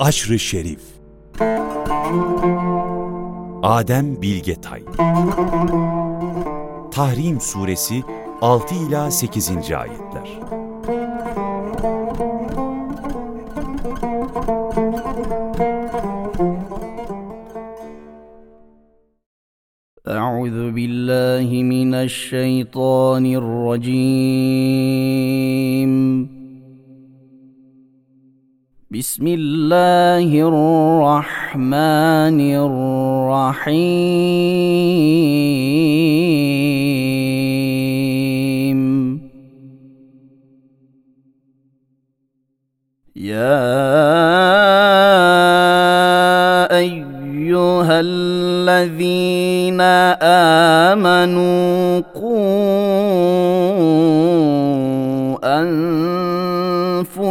Aşrı Şerif Adem Bilgetay Tahrim Suresi 6 ila 8. ayetler. أعوذ بالله من الشيطان الرجيم بسم الله الرحمن الرحيم. يا أيها الذين آمنوا قوا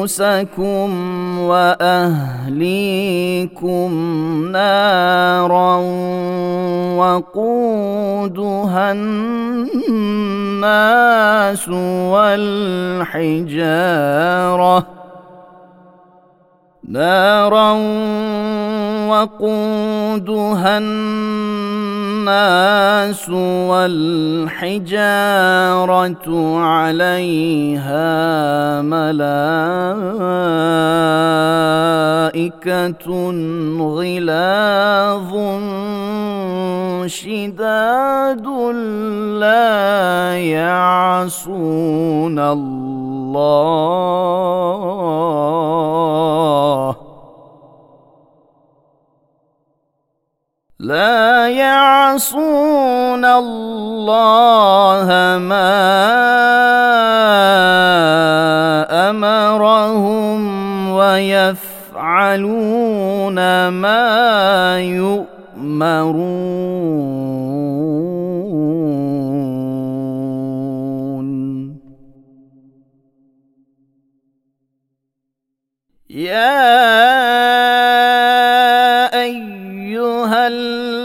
أنفسكم وأهليكم نارا وقودها الناس والحجارة نارا وقودها الناس والحجارة عليها ملائكة غلاظ شداد لا يعصون الله. لا يعصون الله ما أمرهم ويفعلون ما يؤمرون. يا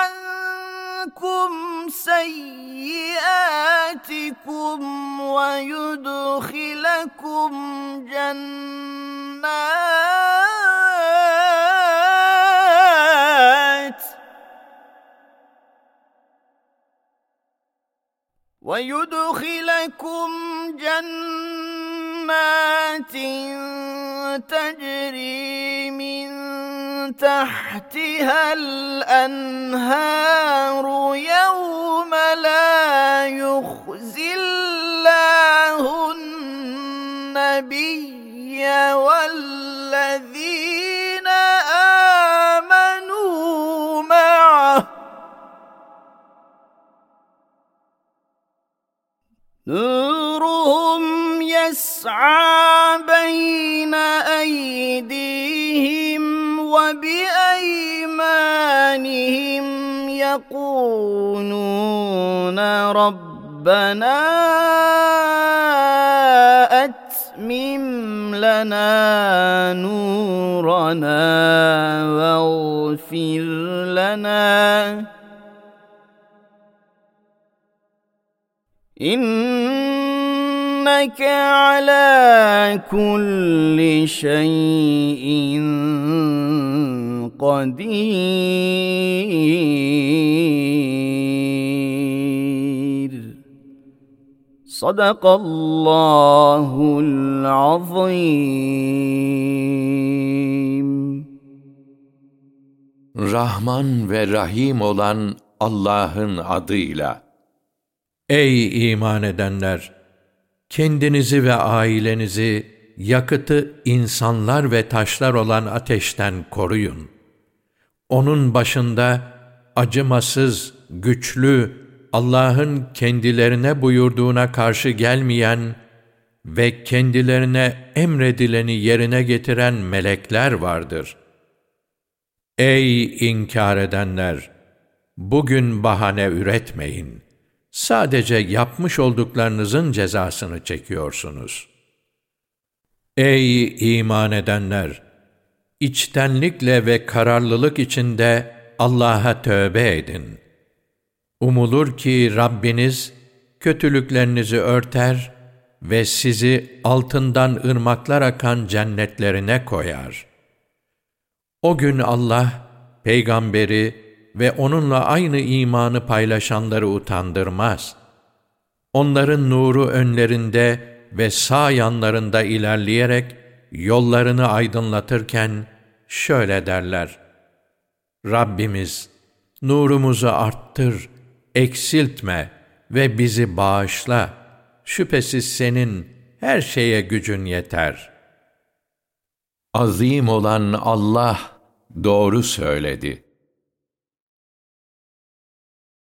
عنكم سيئاتكم ويدخلكم جنات ويدخلكم جنات تجري من تحتها الأنهار يوم لا يخزي الله النبي والذين آمنوا معه. نورهم يسعى بين أيديهم وبأيمانهم يقولون ربنا أتمم لنا نورنا واغفر لنا. إنك على كل شيء قدير Sadakallahul azim. Rahman ve Rahim olan Allah'ın adıyla. Ey iman edenler! Kendinizi ve ailenizi yakıtı insanlar ve taşlar olan ateşten koruyun. Onun başında acımasız, güçlü, Allah'ın kendilerine buyurduğuna karşı gelmeyen ve kendilerine emredileni yerine getiren melekler vardır. Ey inkar edenler! Bugün bahane üretmeyin. Sadece yapmış olduklarınızın cezasını çekiyorsunuz. Ey iman edenler! İçtenlikle ve kararlılık içinde Allah'a tövbe edin. Umulur ki Rabbiniz kötülüklerinizi örter ve sizi altından ırmaklar akan cennetlerine koyar. O gün Allah, peygamberi ve onunla aynı imanı paylaşanları utandırmaz. Onların nuru önlerinde ve sağ yanlarında ilerleyerek yollarını aydınlatırken şöyle derler. Rabbimiz, nurumuzu arttır, eksiltme ve bizi bağışla. Şüphesiz senin her şeye gücün yeter. Azim olan Allah doğru söyledi.